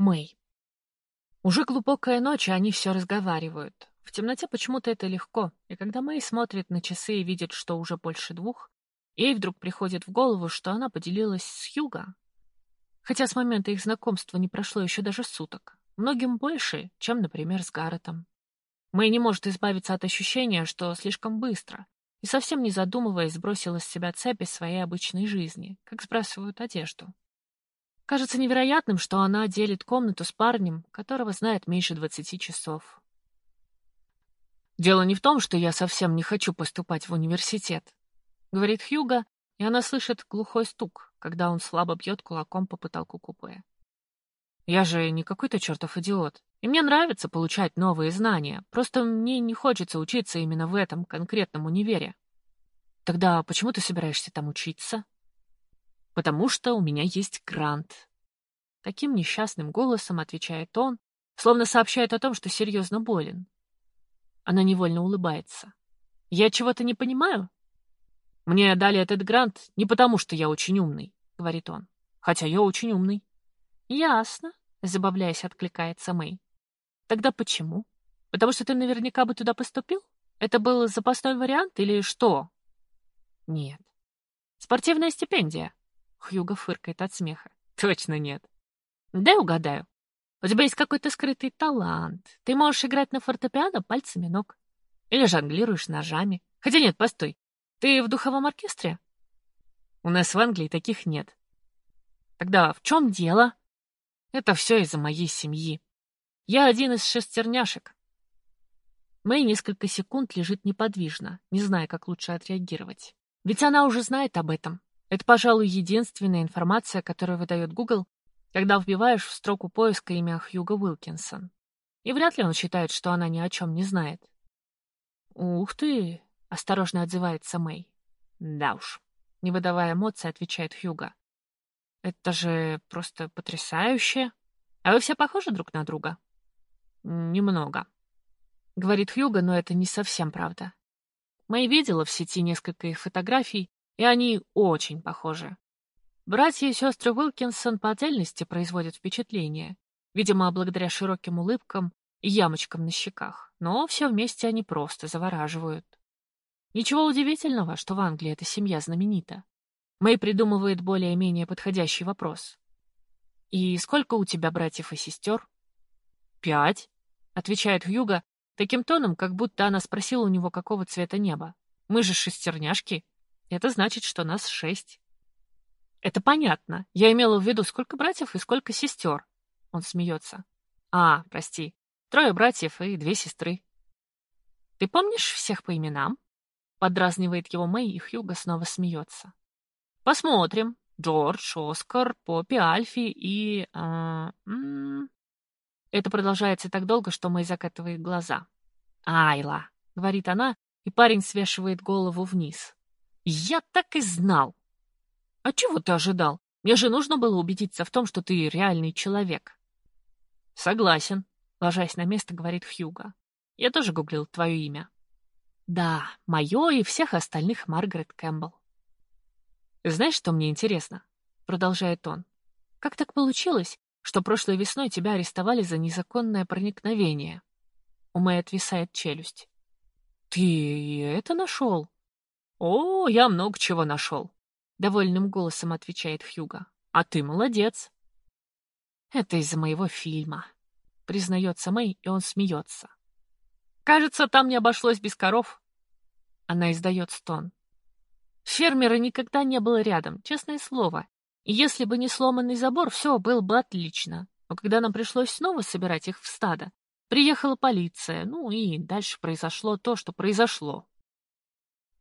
Мэй. Уже глубокая ночь, а они все разговаривают. В темноте почему-то это легко, и когда Мэй смотрит на часы и видит, что уже больше двух, ей вдруг приходит в голову, что она поделилась с Хьюго. Хотя с момента их знакомства не прошло еще даже суток. Многим больше, чем, например, с Гарретом. Мэй не может избавиться от ощущения, что слишком быстро, и совсем не задумываясь, сбросила с себя цепи своей обычной жизни, как сбрасывают одежду. Кажется невероятным, что она делит комнату с парнем, которого знает меньше двадцати часов. «Дело не в том, что я совсем не хочу поступать в университет», — говорит Хьюга, и она слышит глухой стук, когда он слабо бьет кулаком по потолку купе. «Я же не какой-то чертов идиот, и мне нравится получать новые знания, просто мне не хочется учиться именно в этом конкретном универе». «Тогда почему ты собираешься там учиться?» «Потому что у меня есть грант». Таким несчастным голосом отвечает он, словно сообщает о том, что серьезно болен. Она невольно улыбается. «Я чего-то не понимаю?» «Мне дали этот грант не потому, что я очень умный», — говорит он. «Хотя я очень умный». «Ясно», — забавляясь, откликается Мэй. «Тогда почему? Потому что ты наверняка бы туда поступил? Это был запасной вариант или что?» «Нет». «Спортивная стипендия?» Хьюго фыркает от смеха. «Точно нет». «Дай угадаю. У тебя есть какой-то скрытый талант. Ты можешь играть на фортепиано пальцами ног. Или жонглируешь ножами. Хотя нет, постой. Ты в духовом оркестре? У нас в Англии таких нет. Тогда в чем дело? Это все из-за моей семьи. Я один из шестерняшек. Мэй несколько секунд лежит неподвижно, не зная, как лучше отреагировать. Ведь она уже знает об этом. Это, пожалуй, единственная информация, которую выдает Google, когда вбиваешь в строку поиска имя Хьюга Уилкинсон. И вряд ли он считает, что она ни о чем не знает. «Ух ты!» — осторожно отзывается Мэй. «Да уж», — не выдавая эмоций, отвечает Хьюга. «Это же просто потрясающе! А вы все похожи друг на друга?» «Немного», — говорит Хьюга, но это не совсем правда. Мэй видела в сети несколько их фотографий, и они очень похожи. Братья и сестры Уилкинсон по отдельности производят впечатление, видимо, благодаря широким улыбкам и ямочкам на щеках, но все вместе они просто завораживают. Ничего удивительного, что в Англии эта семья знаменита. Мэй придумывает более-менее подходящий вопрос. «И сколько у тебя братьев и сестер?» «Пять», — отвечает Хьюга таким тоном, как будто она спросила у него, какого цвета небо. «Мы же шестерняшки. Это значит, что нас шесть». Это понятно. Я имела в виду, сколько братьев и сколько сестер. Он смеется. А, прости. Трое братьев и две сестры. Ты помнишь всех по именам? Подразнивает его Мэй, и Хьюго снова смеется. Посмотрим. Джордж, Оскар, Поппи, Альфи и... Э, Это продолжается так долго, что Мэй закатывает глаза. «Айла», — говорит она, и парень свешивает голову вниз. «Я так и знал!» А чего ты ожидал? Мне же нужно было убедиться в том, что ты реальный человек. Согласен, ложась на место, говорит Хьюга. Я тоже гуглил твое имя. Да, мое и всех остальных Маргарет Кэмпбелл. Знаешь, что мне интересно? Продолжает он. Как так получилось, что прошлой весной тебя арестовали за незаконное проникновение? У Мэй отвисает челюсть. Ты это нашел? О, я много чего нашел. Довольным голосом отвечает Хьюга. А ты молодец. Это из-за моего фильма. Признается Мэй, и он смеется. Кажется, там не обошлось без коров. Она издает стон. Фермера никогда не было рядом, честное слово. И если бы не сломанный забор, все было бы отлично. Но когда нам пришлось снова собирать их в стадо, приехала полиция, ну и дальше произошло то, что произошло.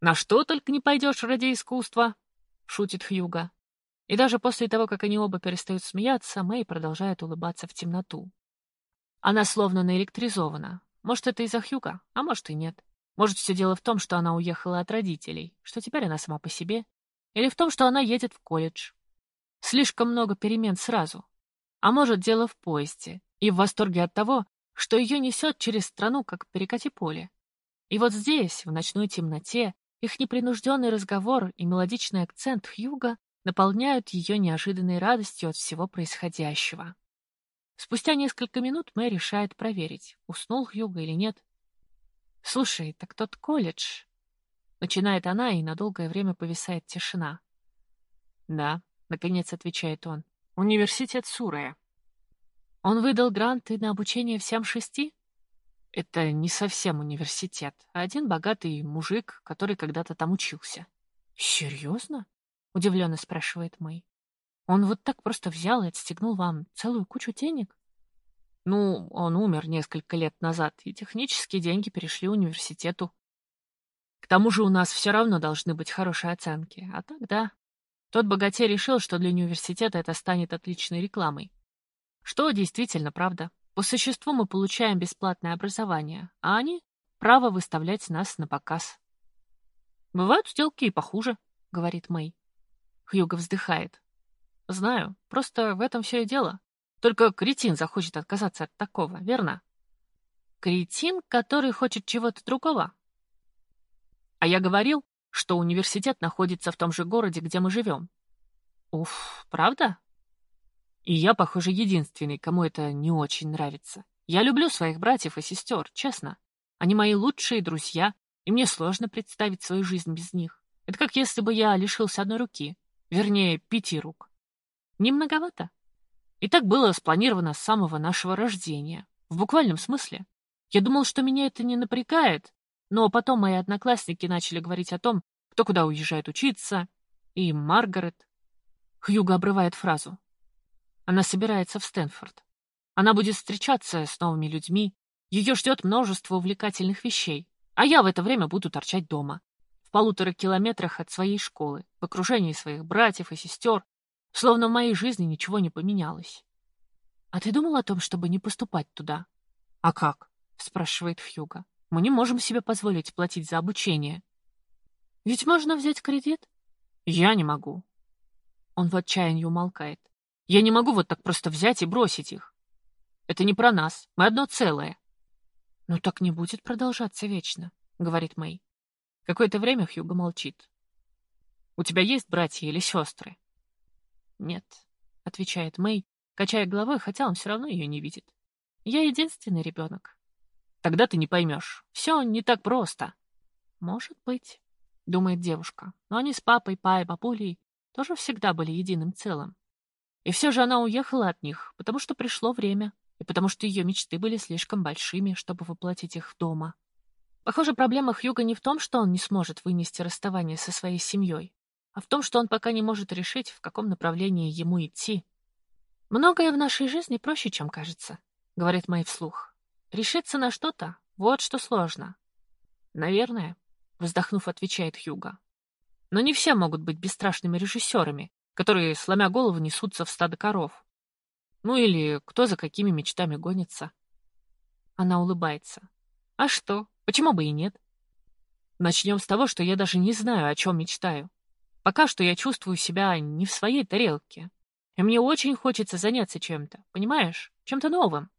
На что только не пойдешь ради искусства, шутит Хьюга. И даже после того, как они оба перестают смеяться, Мэй продолжает улыбаться в темноту. Она словно наэлектризована. Может, это из-за Хьюга, а может и нет. Может, все дело в том, что она уехала от родителей, что теперь она сама по себе, или в том, что она едет в колледж. Слишком много перемен сразу. А может, дело в поезде и в восторге от того, что ее несет через страну, как перекати поле. И вот здесь, в ночной темноте, их непринужденный разговор и мелодичный акцент Хьюга наполняют ее неожиданной радостью от всего происходящего. Спустя несколько минут Мэй решает проверить, уснул Хьюго или нет. «Слушай, так тот колледж...» Начинает она, и на долгое время повисает тишина. «Да», — наконец отвечает он, — «университет Сурая». «Он выдал гранты на обучение всем шести?» «Это не совсем университет, а один богатый мужик, который когда-то там учился». «Серьезно?» — удивленно спрашивает Мэй. «Он вот так просто взял и отстегнул вам целую кучу денег?» «Ну, он умер несколько лет назад, и технические деньги перешли университету. К тому же у нас все равно должны быть хорошие оценки, а тогда тот богатей решил, что для университета это станет отличной рекламой. Что действительно правда. По существу мы получаем бесплатное образование, а они — право выставлять нас на показ. «Бывают сделки и похуже», — говорит Мэй. Хьюго вздыхает. «Знаю, просто в этом все и дело. Только кретин захочет отказаться от такого, верно?» «Кретин, который хочет чего-то другого?» «А я говорил, что университет находится в том же городе, где мы живем». «Уф, правда?» И я, похоже, единственный, кому это не очень нравится. Я люблю своих братьев и сестер, честно. Они мои лучшие друзья, и мне сложно представить свою жизнь без них. Это как если бы я лишился одной руки, вернее, пяти рук. Не многовато? И так было спланировано с самого нашего рождения, в буквальном смысле. Я думал, что меня это не напрягает, но потом мои одноклассники начали говорить о том, кто куда уезжает учиться, и Маргарет. Хьюго обрывает фразу. Она собирается в Стэнфорд. Она будет встречаться с новыми людьми. Ее ждет множество увлекательных вещей. А я в это время буду торчать дома. В полутора километрах от своей школы, в окружении своих братьев и сестер, словно в моей жизни ничего не поменялось. «А ты думал о том, чтобы не поступать туда?» «А как?» — спрашивает Хьюга. «Мы не можем себе позволить платить за обучение». «Ведь можно взять кредит?» «Я не могу». Он в отчаянии умолкает. Я не могу вот так просто взять и бросить их. Это не про нас. Мы одно целое. Но так не будет продолжаться вечно, говорит Мэй. Какое-то время Хьюго молчит. У тебя есть братья или сестры? Нет, отвечает Мэй, качая головой, хотя он все равно ее не видит. Я единственный ребенок. Тогда ты не поймешь. Все не так просто. Может быть, думает девушка. Но они с папой, пай, бабулей тоже всегда были единым целым. И все же она уехала от них, потому что пришло время, и потому что ее мечты были слишком большими, чтобы воплотить их дома. Похоже, проблема Хьюга не в том, что он не сможет вынести расставание со своей семьей, а в том, что он пока не может решить, в каком направлении ему идти. «Многое в нашей жизни проще, чем кажется», — говорит Мэй вслух. «Решиться на что-то — вот что сложно». «Наверное», — вздохнув, отвечает Хьюга. «Но не все могут быть бесстрашными режиссерами, которые, сломя голову, несутся в стадо коров. Ну или кто за какими мечтами гонится. Она улыбается. А что? Почему бы и нет? Начнем с того, что я даже не знаю, о чем мечтаю. Пока что я чувствую себя не в своей тарелке. И мне очень хочется заняться чем-то, понимаешь? Чем-то новым.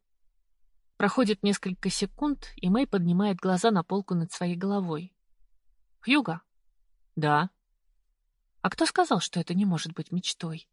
Проходит несколько секунд, и Мэй поднимает глаза на полку над своей головой. «Хьюга?» «Да». А кто сказал, что это не может быть мечтой?